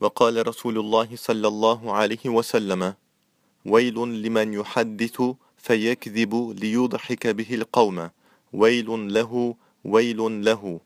وقال رسول الله صلى الله عليه وسلم ويل لمن يحدث فيكذب ليضحك به القوم ويل له ويل له.